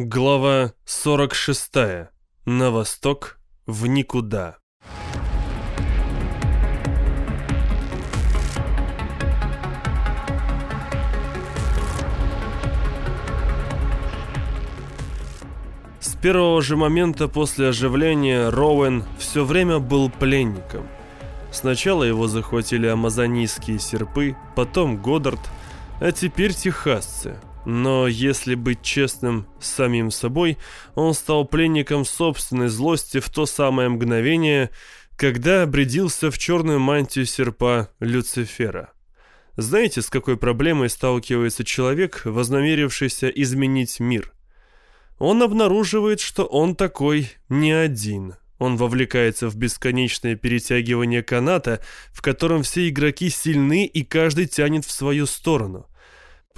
Глава 46. На восток, в никуда. С первого же момента после оживления Роуэн все время был пленником. Сначала его захватили амазонийские серпы, потом Годдард, а теперь техасцы – но если быть честным с самим собой, он стал пленником собственной злости в то самое мгновение, когда обрядился в черную мантию серпа Люцифера. Знаете, с какой проблемой сталкивается человек, вознамерившийся изменить мир? Он обнаруживает, что он такой не один. Он вовлекается в бесконечное перетягивание каната, в котором все игроки сильны и каждый тянет в свою сторону –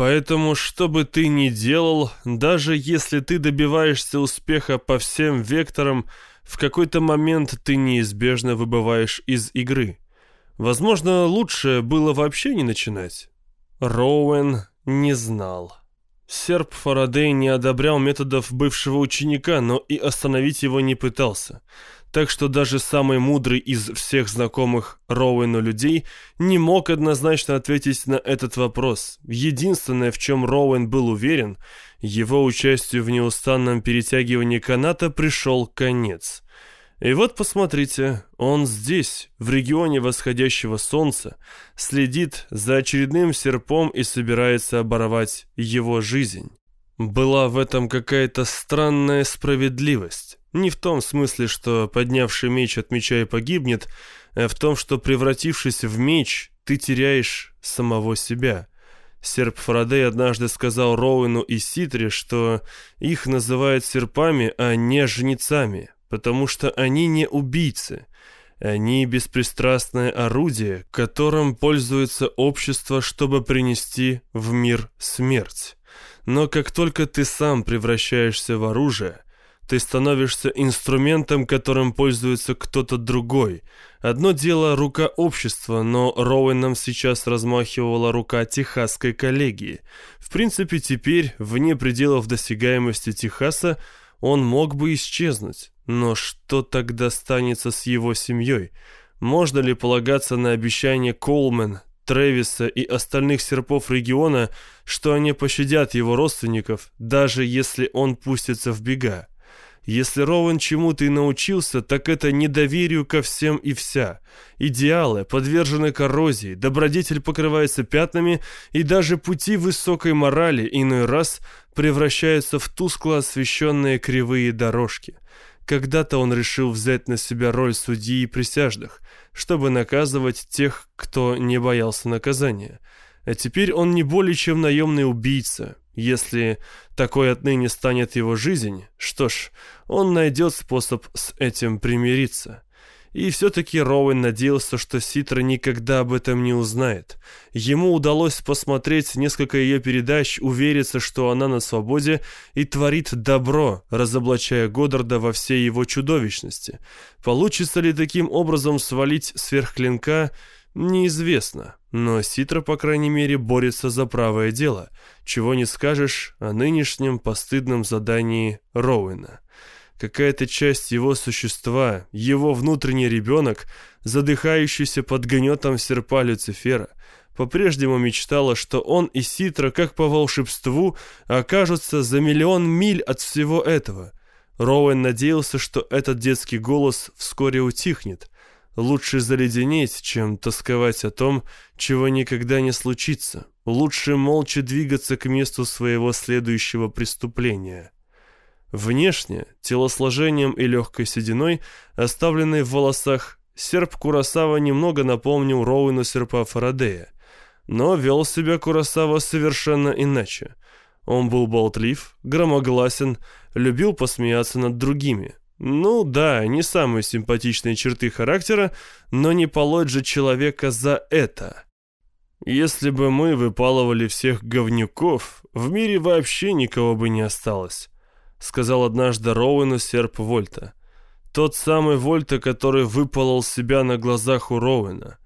Поэтому, что бы ты ни делал, даже если ты добиваешься успеха по всем векторам, в какой-то момент ты неизбежно выбываешь из игры. Возможно, лучше было вообще не начинать. Роуэн не знал. Серп Фарадей не одобрял методов бывшего ученика, но и остановить его не пытался так что даже самый мудрый из всех знакомых Роуэну людей не мог однозначно ответить на этот вопрос. Единственное, в чем Роуэн был уверен, его участию в неустанном перетягивании каната пришел конец. И вот посмотрите, он здесь, в регионе восходящего солнца, следит за очередным серпом и собирается оборвать его жизнь. Была в этом какая-то странная справедливость. Не в том смысле, что поднявший меч от меча и погибнет, а в том, что превратившись в меч, ты теряешь самого себя. Серп Фарадей однажды сказал Роуэну и Ситре, что их называют серпами, а не жнецами, потому что они не убийцы. Они беспристрастное орудие, которым пользуется общество, чтобы принести в мир смерть. Но как только ты сам превращаешься в оружие, ты становишься инструментом, которым пользуется кто-то другой. Одно дело рука общества, но Роуэном сейчас размахивала рука техасской коллегии. В принципе, теперь, вне пределов досягаемости Техаса, он мог бы исчезнуть. Но что тогда станется с его семьей? Можно ли полагаться на обещание Колмен, Трэвиса и остальных серпов региона, что они пощадят его родственников, даже если он пустится в бега? Если Роуэн чему-то и научился, так это недоверию ко всем и вся. Идеалы подвержены коррозии, добродетель покрывается пятнами, и даже пути высокой морали иной раз превращаются в тускло освещенные кривые дорожки. Когда-то он решил взять на себя роль судьи и присяжных, чтобы наказывать тех, кто не боялся наказания. А теперь он не более чем наемный убийца, если такой отныне станет его жизнь, что ж, он найдет способ с этим примириться. И все-таки Роуэн надеялся, что Ситра никогда об этом не узнает. Ему удалось посмотреть несколько ее передач, увериться, что она на свободе и творит добро, разоблачая Годдарда во всей его чудовищности. Получится ли таким образом свалить сверхклинка, неизвестно. Но Ситра, по крайней мере, борется за правое дело, чего не скажешь о нынешнем постыдном задании Роуэна. Какая-то часть его существа, его внутренний ребенок, задыхающийся под гнетом серпа Люцифера, по-прежнему мечтала, что он и Ситра, как по волшебству, окажутся за миллион миль от всего этого. Роуэн надеялся, что этот детский голос вскоре утихнет, Лучше заледенеть, чем тосковать о том, чего никогда не случится. Лучше молча двигаться к месту своего следующего преступления. Внешне, телосложением и легкой сединой, оставленной в волосах, серп Курасава немного напомнил Роуэну серпа Фарадея. Но вел себя Курасава совершенно иначе. Он был болтлив, громогласен, любил посмеяться над другими – ну да, не самые симпатичные черты характера, но не полоть же человека за это. Если бы мы выпалывали всех говнюков, в мире вообще никого бы не осталось, сказал однажды Роуэну серп Вольта. Тот самый Вольта, который выпалол себя на глазах у Роуэна.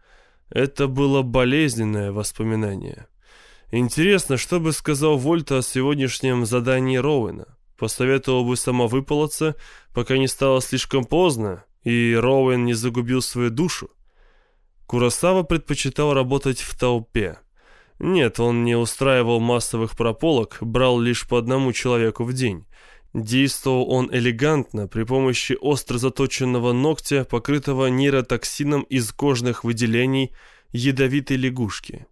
Это было болезненное воспоминание. Интересно, что бы сказал Вольта о сегодняшнем задании Роуэна? Посоветовал бы сама выполоться, пока не стало слишком поздно, и Роуэн не загубил свою душу. Курасава предпочитал работать в толпе. Нет, он не устраивал массовых прополок, брал лишь по одному человеку в день. Действовал он элегантно, при помощи остро заточенного ногтя, покрытого нейротоксином из кожных выделений ядовитой лягушки.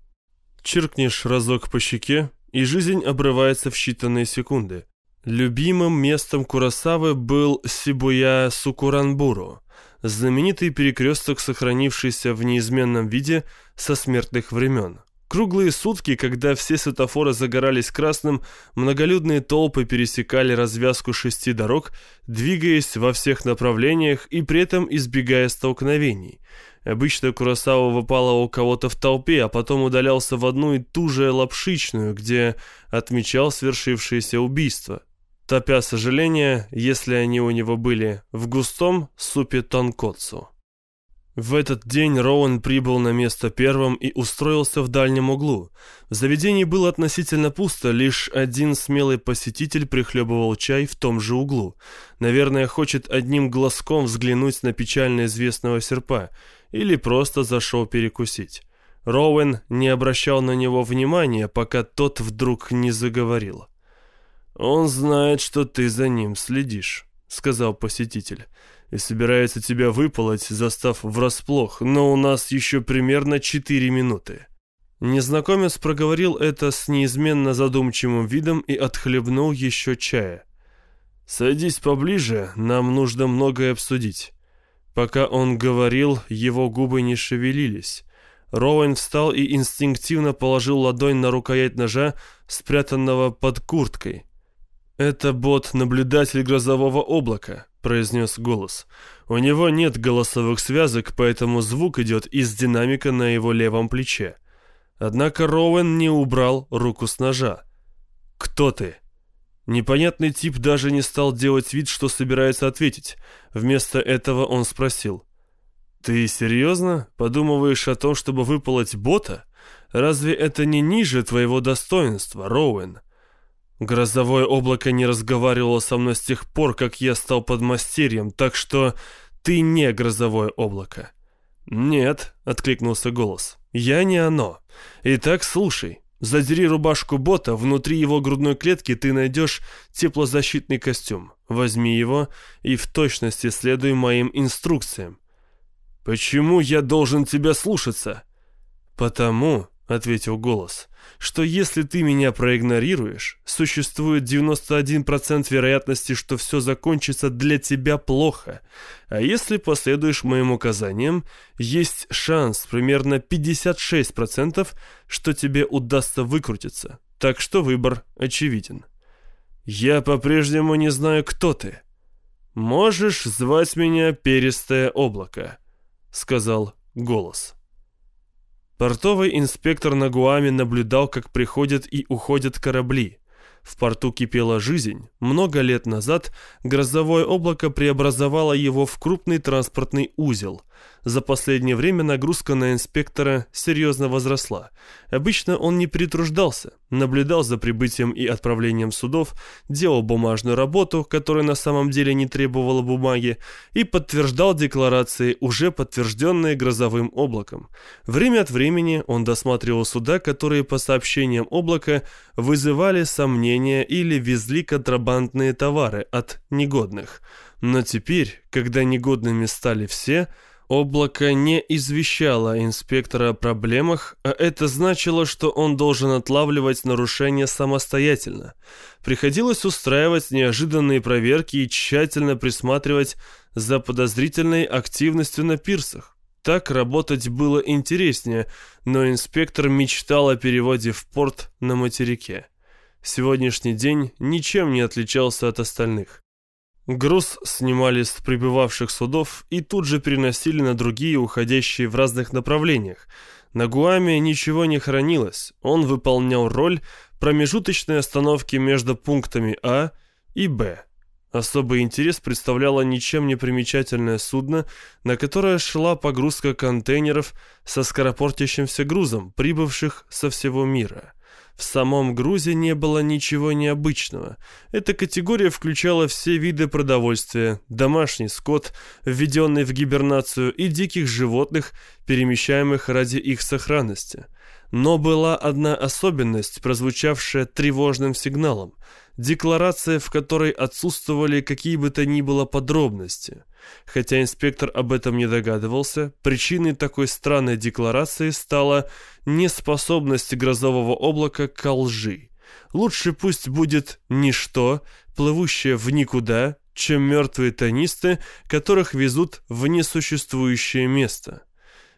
Черкнешь разок по щеке, и жизнь обрывается в считанные секунды. Любимым местом Курасавы был Сибуя Сукуранбуру, знаменитый перекресток, сохранившийся в неизменном виде со смертных времен. Круглые сутки, когда все светофоры загорались красным, многолюдные толпы пересекали развязку шести дорог, двигаясь во всех направлениях и при этом избегая столкновений. Обычно Курасава выпала у кого-то в толпе, а потом удалялся в одну и ту же лапшичную, где отмечал свершившееся убийство, топя сожаления, если они у него были, в густом супе тонкотсу. В этот день Роуэн прибыл на место первым и устроился в дальнем углу. В заведении было относительно пусто, лишь один смелый посетитель прихлебывал чай в том же углу. Наверное, хочет одним глазком взглянуть на печально известного серпа, или просто зашел перекусить. Роуэн не обращал на него внимания, пока тот вдруг не заговорил. «Он знает, что ты за ним следишь», — сказал посетитель и собирается тебя выполоть, застав врасплох, но у нас еще примерно четыре минуты». Незнакомец проговорил это с неизменно задумчивым видом и отхлебнул еще чая. «Садись поближе, нам нужно многое обсудить». Пока он говорил, его губы не шевелились. Роуэн встал и инстинктивно положил ладонь на рукоять ножа, спрятанного под курткой. «Это бот-наблюдатель грозового облака», — произнес голос. «У него нет голосовых связок, поэтому звук идет из динамика на его левом плече». Однако Роуэн не убрал руку с ножа. «Кто ты?» Непонятный тип даже не стал делать вид, что собирается ответить. Вместо этого он спросил. «Ты серьезно подумываешь о том, чтобы выполоть бота? Разве это не ниже твоего достоинства, Роуэн?» Грозовое облако не разговаривало со мной с тех пор, как я стал подмастерьем, так что ты не грозовое облако. Нет, откликнулся голос. Я не оно. Итак, слушай. Задери рубашку бота, внутри его грудной клетки ты найдешь теплозащитный костюм. Возьми его и в точности следуй моим инструкциям. Почему я должен тебя слушаться? Потому, ответил голос, что если ты меня проигнорируешь, существует 91% вероятности, что все закончится для тебя плохо. А если последуешь моим указаниям, есть шанс примерно 56%, что тебе удастся выкрутиться. Так что выбор очевиден. Я по-прежнему не знаю, кто ты. Можешь звать меня Перистое облако, сказал голос. Портовый инспектор на Гуаме наблюдал, как приходят и уходят корабли. В порту кипела жизнь. Много лет назад грозовое облако преобразовало его в крупный транспортный узел. За последнее время нагрузка на инспектора серьезно возросла. Обычно он не притруждался, наблюдал за прибытием и отправлением судов, делал бумажную работу, которая на самом деле не требовала бумаги, и подтверждал декларации, уже подтвержденные грозовым облаком. Время от времени он досматривал суда, которые по сообщениям облака вызывали сомнения или везли контрабандные товары от негодных. Но теперь, когда негодными стали все – Облако не извещало инспектора о проблемах, а это значило, что он должен отлавливать нарушения самостоятельно. Приходилось устраивать неожиданные проверки и тщательно присматривать за подозрительной активностью на пирсах. Так работать было интереснее, но инспектор мечтал о переводе в порт на материке. Сегодняшний день ничем не отличался от остальных. Груз снимали с прибывавших судов и тут же переносили на другие, уходящие в разных направлениях. На Гуаме ничего не хранилось, он выполнял роль промежуточной остановки между пунктами А и Б. Особый интерес представляло ничем не примечательное судно, на которое шла погрузка контейнеров со скоропортящимся грузом, прибывших со всего мира. В самом грузе не было ничего необычного. Эта категория включала все виды продовольствия, домашний скот, введенный в гибернацию, и диких животных, перемещаемых ради их сохранности. Но была одна особенность, прозвучавшая тревожным сигналом. Декларация, в которой отсутствовали какие бы то ни было подробности. Хотя инспектор об этом не догадывался, причиной такой странной декларации стала неспособность грозового облака к лжи. Лучше пусть будет ничто, плывущее в никуда, чем мертвые тонисты, которых везут в несуществующее место.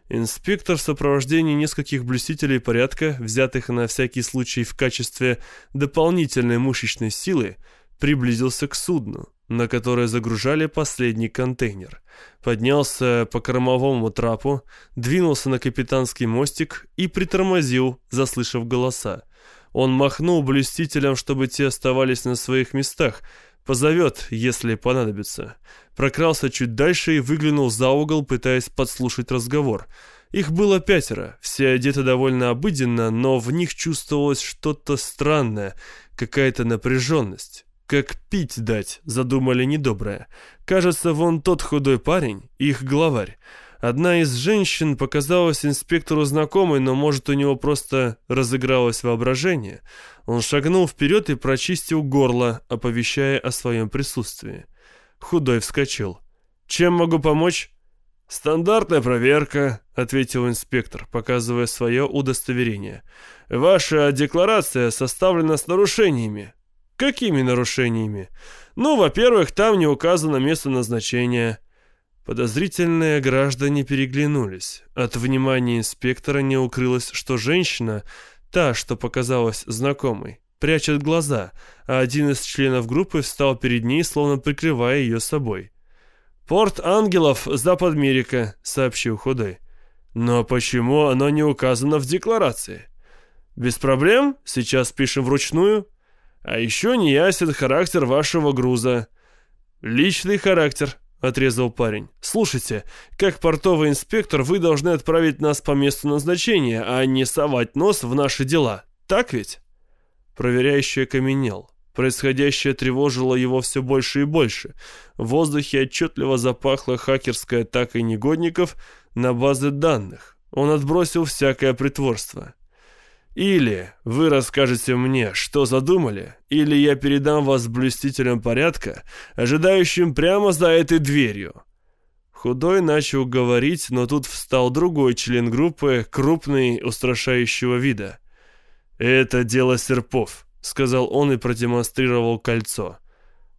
Инспектор в сопровождении нескольких блюстителей порядка, взятых на всякий случай в качестве дополнительной мышечной силы, приблизился к судну на которое загружали последний контейнер. Поднялся по кормовому трапу, двинулся на капитанский мостик и притормозил, заслышав голоса. Он махнул блюстителям, чтобы те оставались на своих местах, позовет, если понадобится. Прокрался чуть дальше и выглянул за угол, пытаясь подслушать разговор. Их было пятеро, все одеты довольно обыденно, но в них чувствовалось что-то странное, какая-то напряженность. Как пить дать, задумали недоброе. Кажется, вон тот худой парень, их главарь. Одна из женщин показалась инспектору знакомой, но, может, у него просто разыгралось воображение. Он шагнул вперед и прочистил горло, оповещая о своем присутствии. Худой вскочил. «Чем могу помочь?» «Стандартная проверка», — ответил инспектор, показывая свое удостоверение. «Ваша декларация составлена с нарушениями. Какими нарушениями? Ну, во-первых, там не указано место назначения. Подозрительные граждане переглянулись. От внимания инспектора не укрылось, что женщина, та, что показалась знакомой, прячет глаза, а один из членов группы встал перед ней, словно прикрывая ее собой. «Порт Ангелов, Запад Америка», — сообщил Худой. «Но почему оно не указано в декларации?» «Без проблем, сейчас пишем вручную», а еще не ясен характер вашего груза». «Личный характер», — отрезал парень. «Слушайте, как портовый инспектор вы должны отправить нас по месту назначения, а не совать нос в наши дела. Так ведь?» Проверяющий окаменел. Происходящее тревожило его все больше и больше. В воздухе отчетливо запахло хакерской атакой негодников на базы данных. Он отбросил всякое притворство. Или вы расскажете мне, что задумали, или я передам вас блюстителям порядка, ожидающим прямо за этой дверью». Худой начал говорить, но тут встал другой член группы, крупный, устрашающего вида. «Это дело серпов», — сказал он и продемонстрировал кольцо.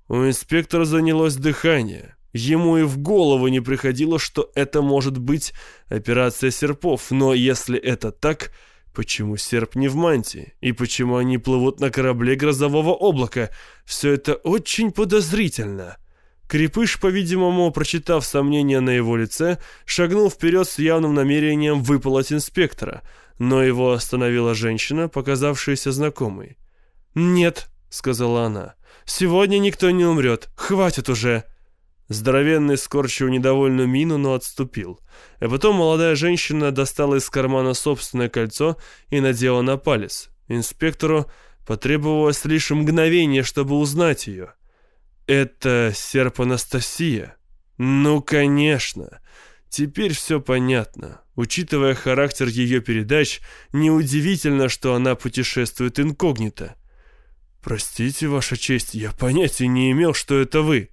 У инспектора занялось дыхание. Ему и в голову не приходило, что это может быть операция серпов, но если это так, Почему серп не в мантии? И почему они плывут на корабле грозового облака? Все это очень подозрительно. Крепыш, по-видимому, прочитав сомнения на его лице, шагнул вперед с явным намерением выпалоть инспектора, но его остановила женщина, показавшаяся знакомой. «Нет», — сказала она, — «сегодня никто не умрет. Хватит уже». Здоровенный скорчил недовольную мину, но отступил. А потом молодая женщина достала из кармана собственное кольцо и надела на палец. Инспектору потребовалось лишь мгновение, чтобы узнать ее. «Это серп Анастасия?» «Ну, конечно!» Теперь все понятно. Учитывая характер ее передач, неудивительно, что она путешествует инкогнито. «Простите, Ваша честь, я понятия не имел, что это вы».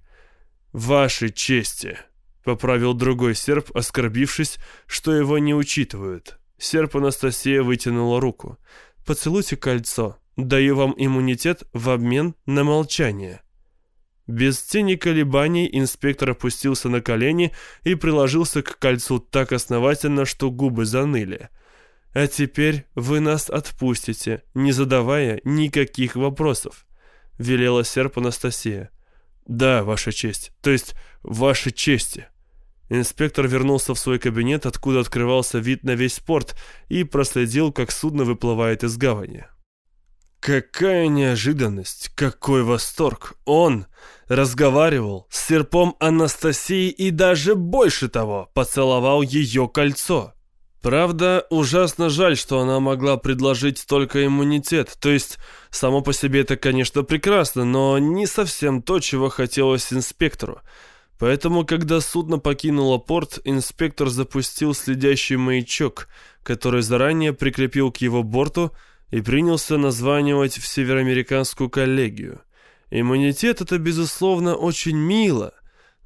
«Вашей чести», — поправил другой серп, оскорбившись, что его не учитывают. Серп Анастасия вытянула руку. «Поцелуйте кольцо. Даю вам иммунитет в обмен на молчание». Без тени колебаний инспектор опустился на колени и приложился к кольцу так основательно, что губы заныли. «А теперь вы нас отпустите, не задавая никаких вопросов», — велела серп Анастасия. «Да, Ваша честь. То есть, Вашей чести». Инспектор вернулся в свой кабинет, откуда открывался вид на весь порт, и проследил, как судно выплывает из гавани. Какая неожиданность, какой восторг! Он разговаривал с серпом Анастасии и даже больше того, поцеловал ее кольцо. Правда, ужасно жаль, что она могла предложить только иммунитет. То есть, само по себе это, конечно, прекрасно, но не совсем то, чего хотелось инспектору. Поэтому, когда судно покинуло порт, инспектор запустил следящий маячок, который заранее прикрепил к его борту и принялся названивать в североамериканскую коллегию. Иммунитет — это, безусловно, очень мило,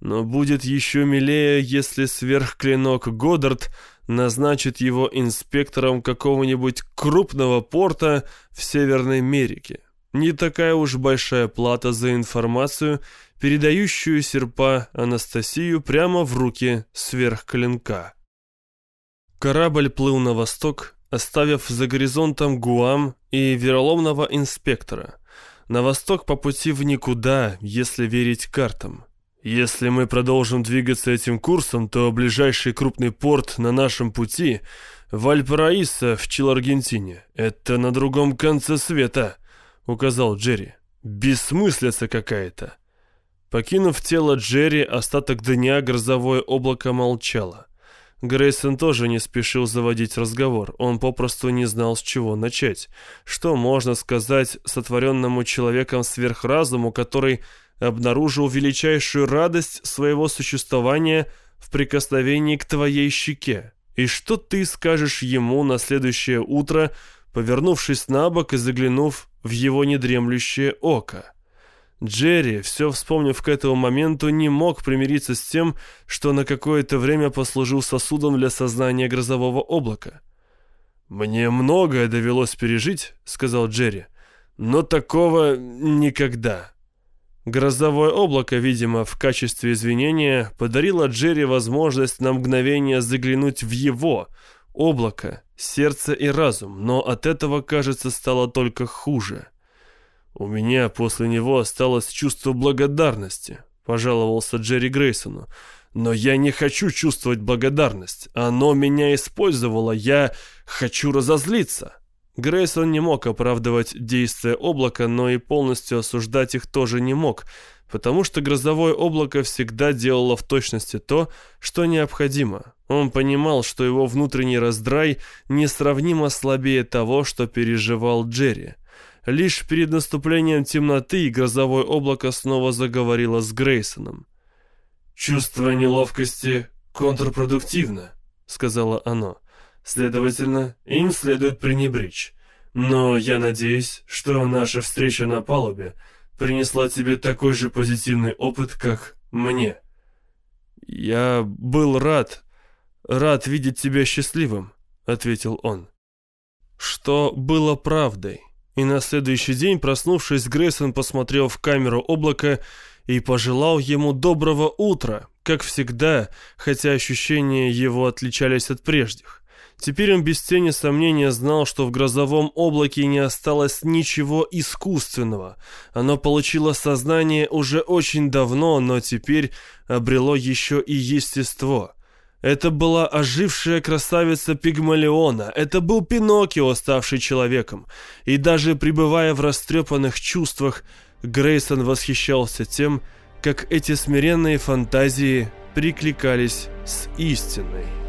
но будет еще милее, если сверхклинок Годдард назначит его инспектором какого-нибудь крупного порта в Северной Америке. Не такая уж большая плата за информацию, передающую серпа Анастасию прямо в руки сверхклинка. Корабль плыл на восток, оставив за горизонтом Гуам и вероломного инспектора. На восток по пути в никуда, если верить картам. Если мы продолжим двигаться этим курсом, то ближайший крупный порт на нашем пути — Вальпараисо в Чил-Аргентине. Это на другом конце света, — указал Джерри. Бессмыслица какая-то. Покинув тело Джерри, остаток дня грозовое облако молчало. Грейсон тоже не спешил заводить разговор, он попросту не знал, с чего начать. Что можно сказать сотворенному человеком сверхразуму, который обнаружил величайшую радость своего существования в прикосновении к твоей щеке. И что ты скажешь ему на следующее утро, повернувшись на бок и заглянув в его недремлющее око? Джерри, все вспомнив к этому моменту, не мог примириться с тем, что на какое-то время послужил сосудом для сознания грозового облака. «Мне многое довелось пережить», — сказал Джерри, — «но такого никогда». Грозовое облако, видимо, в качестве извинения подарило Джерри возможность на мгновение заглянуть в его облако, сердце и разум, но от этого, кажется, стало только хуже. «У меня после него осталось чувство благодарности», — пожаловался Джерри Грейсону. «Но я не хочу чувствовать благодарность. Оно меня использовало. Я хочу разозлиться». Грейсон не мог оправдывать действия облака, но и полностью осуждать их тоже не мог, потому что грозовое облако всегда делало в точности то, что необходимо. Он понимал, что его внутренний раздрай несравнимо слабее того, что переживал Джерри. Лишь перед наступлением темноты грозовое облако снова заговорило с Грейсоном. «Чувство неловкости контрпродуктивно», — сказала оно. Следовательно, им следует пренебречь. Но я надеюсь, что наша встреча на палубе принесла тебе такой же позитивный опыт, как мне. Я был рад, рад видеть тебя счастливым, ответил он. Что было правдой. И на следующий день, проснувшись, Грейсон посмотрел в камеру облака и пожелал ему доброго утра, как всегда, хотя ощущения его отличались от прежних. Теперь он без тени сомнения знал, что в грозовом облаке не осталось ничего искусственного. Оно получило сознание уже очень давно, но теперь обрело еще и естество. Это была ожившая красавица Пигмалиона, это был Пиноккио, ставший человеком. И даже пребывая в растрепанных чувствах, Грейсон восхищался тем, как эти смиренные фантазии прикликались с истиной.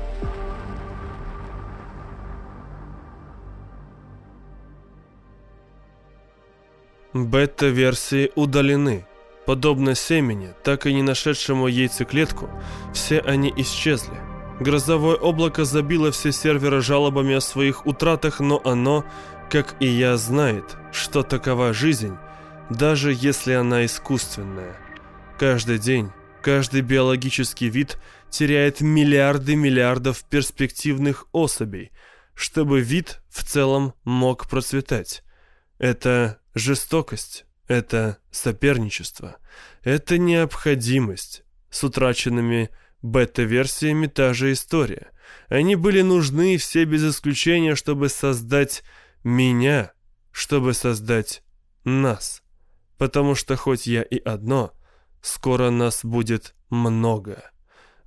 Бета-версии удалены. Подобно семени, так и не нашедшему яйцеклетку, все они исчезли. Грозовое облако забило все серверы жалобами о своих утратах, но оно, как и я, знает, что такова жизнь, даже если она искусственная. Каждый день, каждый биологический вид теряет миллиарды миллиардов перспективных особей, чтобы вид в целом мог процветать. Это жестокость, это соперничество, это необходимость. С утраченными бета-версиями та же история. Они были нужны все без исключения, чтобы создать меня, чтобы создать нас. Потому что хоть я и одно, скоро нас будет много.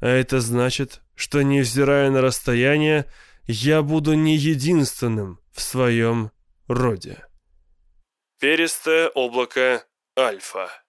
А это значит, что невзирая на расстояние, я буду не единственным в своем роде. Перистое облако Альфа.